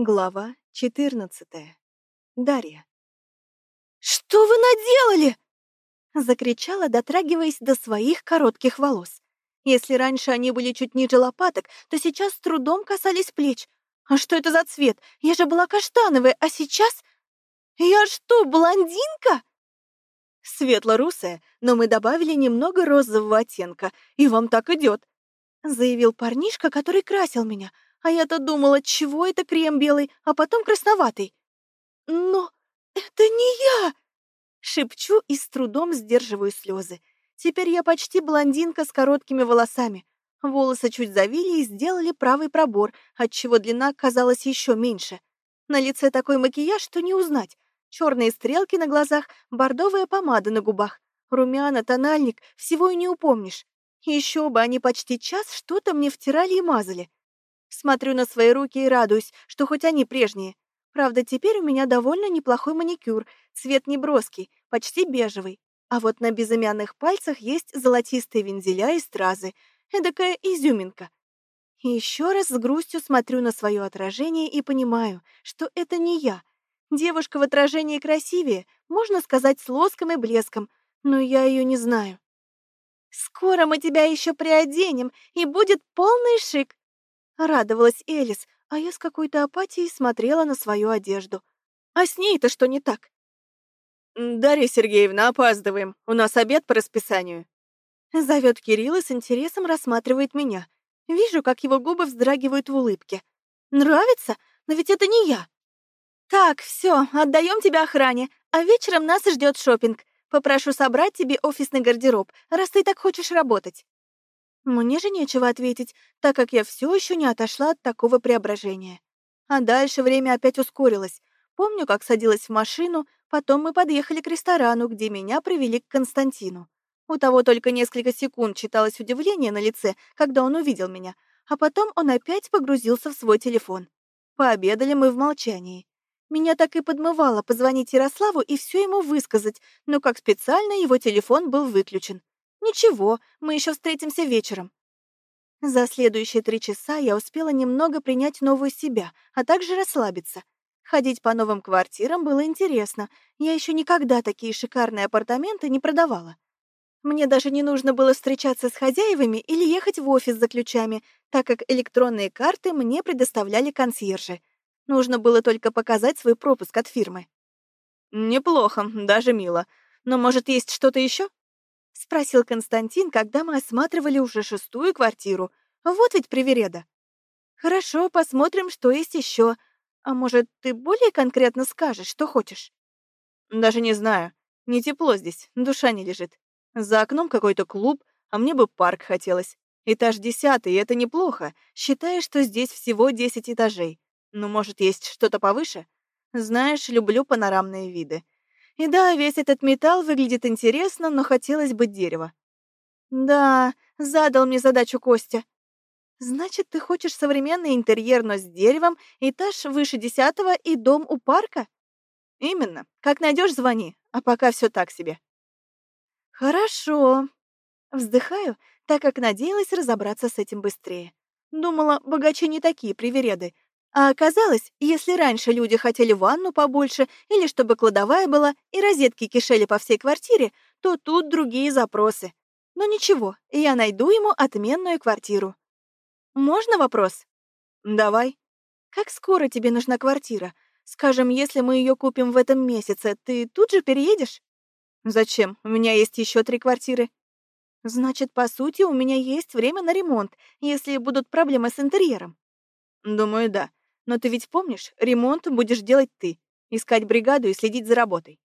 Глава 14. Дарья. «Что вы наделали?» Закричала, дотрагиваясь до своих коротких волос. Если раньше они были чуть ниже лопаток, то сейчас с трудом касались плеч. А что это за цвет? Я же была каштановая, а сейчас... Я что, блондинка? Светло-русая, но мы добавили немного розового оттенка, и вам так идет, заявил парнишка, который красил меня — а я-то думала, чего это крем белый, а потом красноватый. Но это не я! Шепчу и с трудом сдерживаю слезы. Теперь я почти блондинка с короткими волосами. Волосы чуть завили и сделали правый пробор, отчего длина казалась еще меньше. На лице такой макияж, что не узнать. Черные стрелки на глазах, бордовая помада на губах. Румяна, тональник, всего и не упомнишь. Еще бы они почти час что-то мне втирали и мазали. Смотрю на свои руки и радуюсь, что хоть они прежние. Правда, теперь у меня довольно неплохой маникюр, цвет неброский, почти бежевый. А вот на безымянных пальцах есть золотистые вензеля и стразы, эдакая изюминка. И еще раз с грустью смотрю на свое отражение и понимаю, что это не я. Девушка в отражении красивее, можно сказать, с лоском и блеском, но я ее не знаю. «Скоро мы тебя еще приоденем, и будет полный шик», Радовалась Элис, а я с какой-то апатией смотрела на свою одежду. А с ней-то что не так? «Дарья Сергеевна, опаздываем. У нас обед по расписанию». Зовет Кирилл и с интересом рассматривает меня. Вижу, как его губы вздрагивают в улыбке. «Нравится? Но ведь это не я». «Так, все, отдаем тебя охране, а вечером нас ждет шопинг. Попрошу собрать тебе офисный гардероб, раз ты так хочешь работать». Мне же нечего ответить, так как я все еще не отошла от такого преображения. А дальше время опять ускорилось. Помню, как садилась в машину, потом мы подъехали к ресторану, где меня привели к Константину. У того только несколько секунд читалось удивление на лице, когда он увидел меня, а потом он опять погрузился в свой телефон. Пообедали мы в молчании. Меня так и подмывало позвонить Ярославу и все ему высказать, но как специально его телефон был выключен. Ничего, мы еще встретимся вечером. За следующие три часа я успела немного принять новую себя, а также расслабиться. Ходить по новым квартирам было интересно. Я еще никогда такие шикарные апартаменты не продавала. Мне даже не нужно было встречаться с хозяевами или ехать в офис за ключами, так как электронные карты мне предоставляли консьержи. Нужно было только показать свой пропуск от фирмы. Неплохо, даже мило. Но, может, есть что-то еще? — спросил Константин, когда мы осматривали уже шестую квартиру. Вот ведь привереда. «Хорошо, посмотрим, что есть еще. А может, ты более конкретно скажешь, что хочешь?» «Даже не знаю. Не тепло здесь, душа не лежит. За окном какой-то клуб, а мне бы парк хотелось. Этаж десятый, и это неплохо, считая, что здесь всего десять этажей. Но, может, есть что-то повыше? Знаешь, люблю панорамные виды. И да, весь этот металл выглядит интересно, но хотелось бы дерева. Да, задал мне задачу Костя. Значит, ты хочешь современный интерьер, но с деревом, этаж выше десятого и дом у парка? Именно. Как найдешь, звони. А пока все так себе. Хорошо. Вздыхаю, так как надеялась разобраться с этим быстрее. Думала, богачи не такие привереды, а оказалось, если раньше люди хотели ванну побольше или чтобы кладовая была и розетки кишели по всей квартире, то тут другие запросы. Но ничего, я найду ему отменную квартиру. Можно вопрос? Давай. Как скоро тебе нужна квартира? Скажем, если мы ее купим в этом месяце, ты тут же переедешь? Зачем? У меня есть еще три квартиры. Значит, по сути, у меня есть время на ремонт, если будут проблемы с интерьером. Думаю, да. Но ты ведь помнишь, ремонт будешь делать ты, искать бригаду и следить за работой.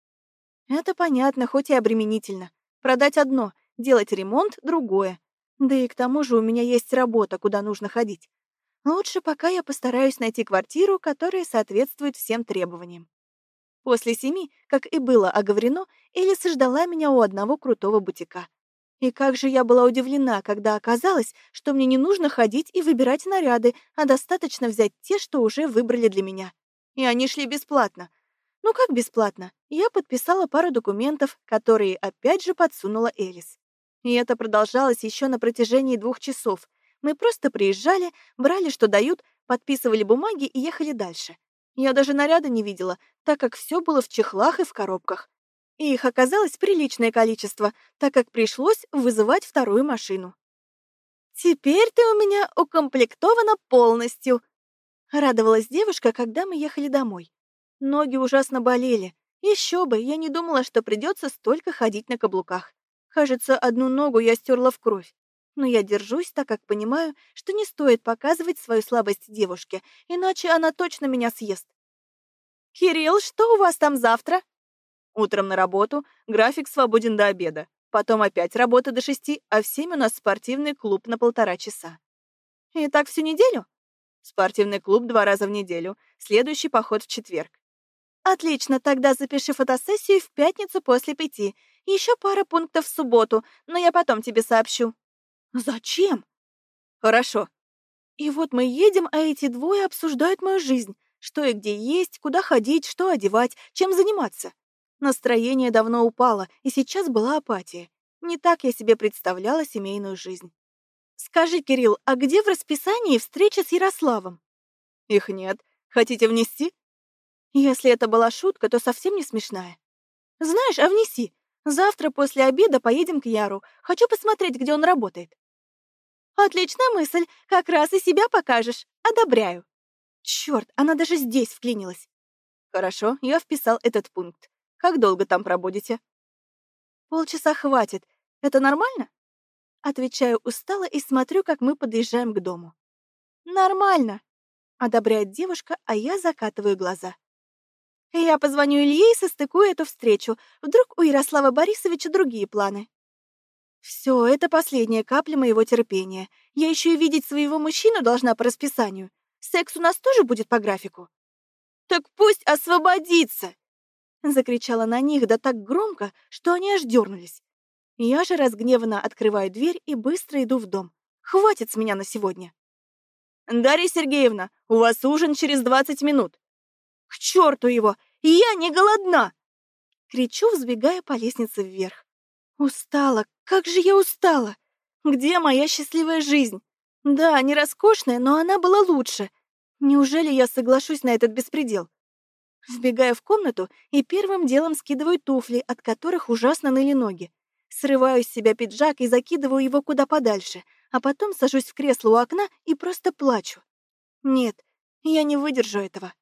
Это понятно, хоть и обременительно. Продать одно, делать ремонт — другое. Да и к тому же у меня есть работа, куда нужно ходить. Лучше пока я постараюсь найти квартиру, которая соответствует всем требованиям. После семи, как и было оговорено, Элис ждала меня у одного крутого бутика. И как же я была удивлена, когда оказалось, что мне не нужно ходить и выбирать наряды, а достаточно взять те, что уже выбрали для меня. И они шли бесплатно. Ну как бесплатно? Я подписала пару документов, которые опять же подсунула Элис. И это продолжалось еще на протяжении двух часов. Мы просто приезжали, брали, что дают, подписывали бумаги и ехали дальше. Я даже наряда не видела, так как все было в чехлах и в коробках. И их оказалось приличное количество, так как пришлось вызывать вторую машину. «Теперь ты у меня укомплектована полностью», — радовалась девушка, когда мы ехали домой. Ноги ужасно болели. Еще бы, я не думала, что придется столько ходить на каблуках. Кажется, одну ногу я стерла в кровь. Но я держусь, так как понимаю, что не стоит показывать свою слабость девушке, иначе она точно меня съест. «Кирилл, что у вас там завтра?» Утром на работу, график свободен до обеда. Потом опять работа до шести, а в семь у нас спортивный клуб на полтора часа. И так всю неделю? Спортивный клуб два раза в неделю, следующий поход в четверг. Отлично, тогда запиши фотосессию в пятницу после пяти. Еще пара пунктов в субботу, но я потом тебе сообщу. Зачем? Хорошо. И вот мы едем, а эти двое обсуждают мою жизнь. Что и где есть, куда ходить, что одевать, чем заниматься. Настроение давно упало, и сейчас была апатия. Не так я себе представляла семейную жизнь. Скажи, Кирилл, а где в расписании встреча с Ярославом? Их нет. Хотите внести? Если это была шутка, то совсем не смешная. Знаешь, а внеси. Завтра после обеда поедем к Яру. Хочу посмотреть, где он работает. Отличная мысль. Как раз и себя покажешь. Одобряю. Черт, она даже здесь вклинилась. Хорошо, я вписал этот пункт. Как долго там пробудете? Полчаса хватит. Это нормально? Отвечаю устало и смотрю, как мы подъезжаем к дому. Нормально, одобряет девушка, а я закатываю глаза. Я позвоню Илье и состыкую эту встречу. Вдруг у Ярослава Борисовича другие планы. Все, это последняя капля моего терпения. Я еще и видеть своего мужчину должна по расписанию. Секс у нас тоже будет по графику. Так пусть освободится! Закричала на них да так громко, что они аж дернулись. Я же разгневанно открываю дверь и быстро иду в дом. Хватит с меня на сегодня. «Дарья Сергеевна, у вас ужин через двадцать минут. К черту его! Я не голодна!» Кричу, взбегая по лестнице вверх. Устала, как же я устала! Где моя счастливая жизнь? Да, не роскошная, но она была лучше. Неужели я соглашусь на этот беспредел? Вбегаю в комнату и первым делом скидываю туфли, от которых ужасно ныли ноги. Срываю с себя пиджак и закидываю его куда подальше, а потом сажусь в кресло у окна и просто плачу. Нет, я не выдержу этого.